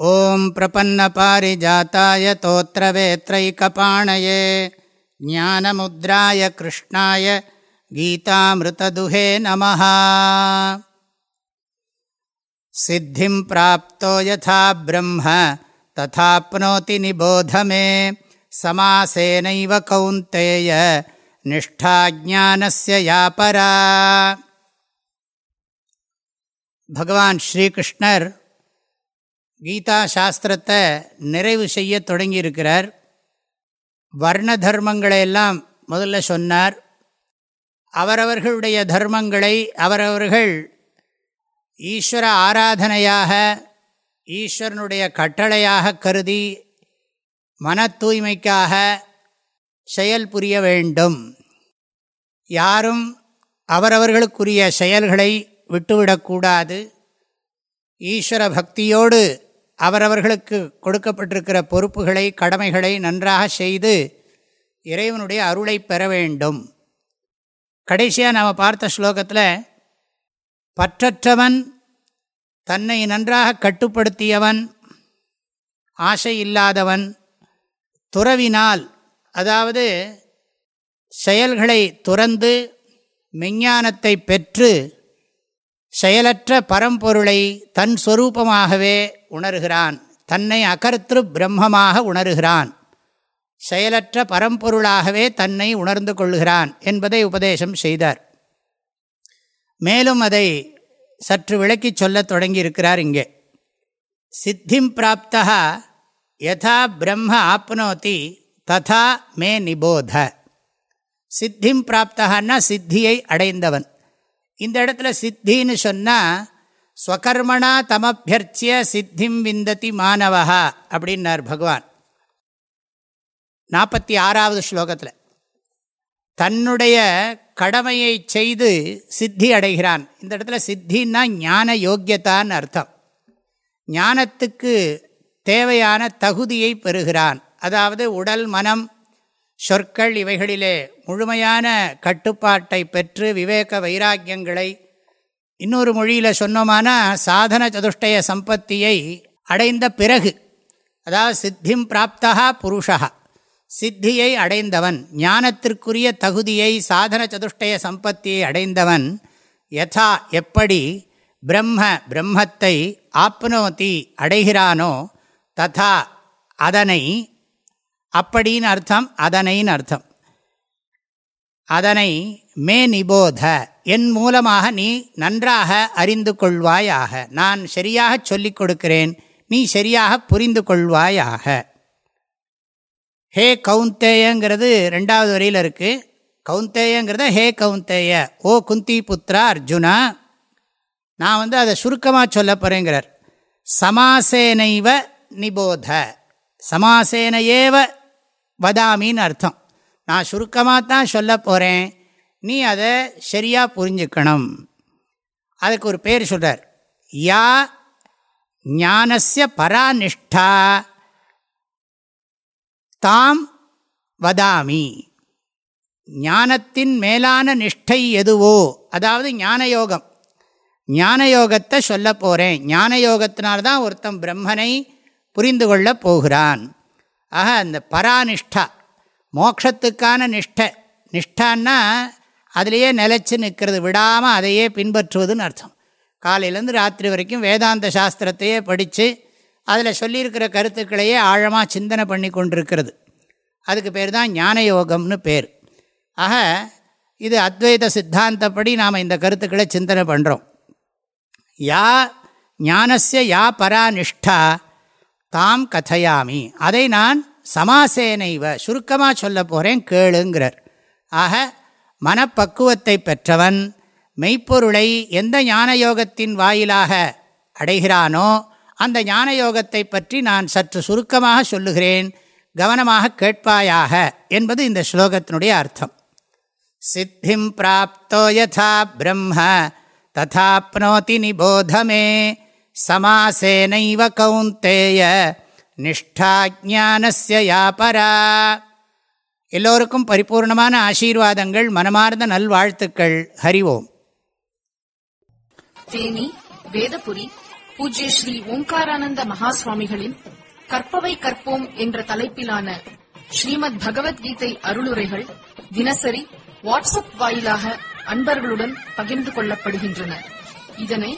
ॐ प्रपन्नपारिजाताय तोत्रवेत्रैकपाणये ज्ञानमुद्राय कृष्णाय गीतामृतदुहे नमः सिद्धिं प्राप्तो यथा ब्रह्म तथाप्नोति निबोध मे समासेनैव कौन्तेय निष्ठा ज्ञानस्य या परा भगवान् श्रीकृष्णर् கீதா சாஸ்திரத்தை நிறைவு செய்ய தொடங்கியிருக்கிறார். வர்ண தர்மங்களை எல்லாம் முதல்ல சொன்னார். அவரவர்களுடைய தர்மங்களை அவரவர்கள் ஈஸ்வர ஆராதனையாக ஈஸ்வரனுடைய கட்டளையாக கருதி மன தூய்மைக்காக செயல் புரிய வேண்டும். யாரும் அவரவர்களுக்குரிய செயல்களை விட்டுவிடக்கூடாது. ஈஸ்வர பக்தியோடு அவரவர்களுக்கு கொடுக்கப்பட்டிருக்கிற பொறுப்புகளை கடமைகளை நன்றாக செய்து இறைவனுடைய அருளை பெற வேண்டும். கடைசியாக நாம் பார்த்த ஸ்லோகத்தில் பற்றற்றவன் தன்னை நன்றாக கட்டுப்படுத்தியவன் ஆசை இல்லாதவன் துறவினால் அதாவது செயல்களை துறந்து மெஞ்ஞானத்தை பெற்று செயலற்ற பரம்பொருளை தன் சொரூபமாகவே உணர்கிறான். தன்னை அகர்த்திரு பிரம்மமாக உணர்கிறான். செயலற்ற பரம்பொருளாகவே தன்னை உணர்ந்து கொள்கிறான் என்பதை உபதேசம் செய்தார். மேலும் அதை சற்று விளக்கி சொல்லத் தொடங்கியிருக்கிறார் இங்கே. சித்திம் பிராப்தா யதா பிரம்ம ஆப்னோதி ததா மே நிபோத. சித்திம் பிராப்தகான்னா சித்தியை அடைந்தவன். இந்த இடத்துல சித்தின்னு சொன்னால் ஸ்வகர்மணா தமபியர்ச்சிய சித்திம் விந்ததி மாணவா அப்படின்னார் பகவான். நாற்பத்தி ஆறாவது ஸ்லோகத்தில். தன்னுடைய கடமையை செய்து சித்தி அடைகிறான். இந்த இடத்துல சித்தின்னா ஞான யோக்கியத்தான்னு அர்த்தம். ஞானத்துக்கு தேவையான தகுதியை பெறுகிறான். அதாவது உடல் மனம் சொற்கள் இவைகளிலே முழுமையான கட்டுப்பாட்டை பெற்று விவேக வைராக்கியங்களை இன்னொரு மொழியில் சொன்னோமானா சாதன சதுஷ்டய சம்பத்தியை அடைந்த பிறகு அதாவது சித்திம் பிராப்தா புருஷா சித்தியை அடைந்தவன் ஞானத்திற்குரிய தகுதியை சாதன சதுஷ்டய சம்பத்தியை அடைந்தவன் யதா எப்படி பிரம்ம பிரம்மத்தை ஆப்னோதி அடைகிறானோ ததா அதனை அப்படின்னு அர்த்தம் அதனைன்னு அர்த்தம். அதனை மே நிபோத என் மூலமாக நீ நன்றாக அறிந்து கொள்வாயாக நான் சரியாக சொல்லிக் கொடுக்கிறேன் நீ சரியாக புரிந்து கொள்வாயாக ஹே கவுந்தேயங்கிறது ரெண்டாவது வரியில் இருக்குது கவுந்தேயங்கிறத ஹே கவுந்தேய ஓ குந்தி புத்திரா அர்ஜுனா. நான் வந்து அதை சுருக்கமாக சொல்ல போகிறேங்கிறார் சமாசேனைவ நிபோத. சமாசேனையேவ வதாமின்னு அர்த்தம். நான் சுருக்கமாக தான் சொல்ல போகிறேன் நீ அதை சரியாக புரிஞ்சுக்கணும். அதுக்கு ஒரு பேர் சொல்கிறார் யா ஞானஸ்ய பராநிஷ்டா தாம் வதாமி. ஞானத்தின் மேலான நிஷ்டை எதுவோ அதாவது ஞானயோகம். ஞானயோகத்தை சொல்ல போகிறேன் ஞானயோகத்தினால்தான் ஒருத்தன் பிரம்மனை புரிந்து கொள்ளப் போகிறான். ஆக அந்த பராநிஷ்டா மோக்ஷத்துக்கான நிஷ்டை நிஷ்டான்னா அதிலேயே நிலச்சி நிற்கிறது விடாமல் அதையே பின்பற்றுவதுன்னு அர்த்தம். காலையிலேருந்து ராத்திரி வரைக்கும் வேதாந்த சாஸ்திரத்தையே படித்து அதில் சொல்லியிருக்கிற கருத்துக்களையே ஆழமாக சிந்தனை பண்ணி கொண்டிருக்கிறது. அதுக்கு பேர் தான் ஞான யோகம்னு பேர். ஆக இது அத்வைத சித்தாந்தப்படி நாம் இந்த கருத்துக்களை சிந்தனை பண்ணுறோம் யா ஞானஸ்ய யா பராநிஷ்டா தாம் கதையாமி. அதை நான் சமாசேனைவ சுருக்கமாக சொல்ல போகிறேன் கேளுங்கிறார். ஆக மனப்பக்குவத்தை பெற்றவன் மெய்ப்பொருளை எந்த ஞான யோகத்தின் வாயிலாக அடைகிறானோ அந்த ஞான யோகத்தை பற்றி நான் சற்று சுருக்கமாக சொல்லுகிறேன் கவனமாக கேட்பாயாக என்பது இந்த ஸ்லோகத்தினுடைய அர்த்தம். சித்திம் பிராப்தோ யதா பிரம்ம ததாப்னோதி நிபோதமே சமாசேனைவ கவுந்தேய நிஷ்டா ஜானஸ்ய யாபரா. எல்லோருக்கும் பரிபூர்ணமான ஆசீர்வாதங்கள் மனமார்ந்த நல்வாழ்த்துக்கள். ஹரிவோம் தேனி வேதபுரி பூஜ்ய ஸ்ரீ ஓம்காரானந்த மகா சுவாமிகளின் கற்பவை கற்போம் என்ற தலைப்பிலான ஸ்ரீமத் பகவத்கீதை அருளுரைகள் தினசரி வாட்ஸ்அப் வாயிலாக அன்பர்களுடன் பகிர்ந்து கொள்ளப்படுகின்றன. இதனை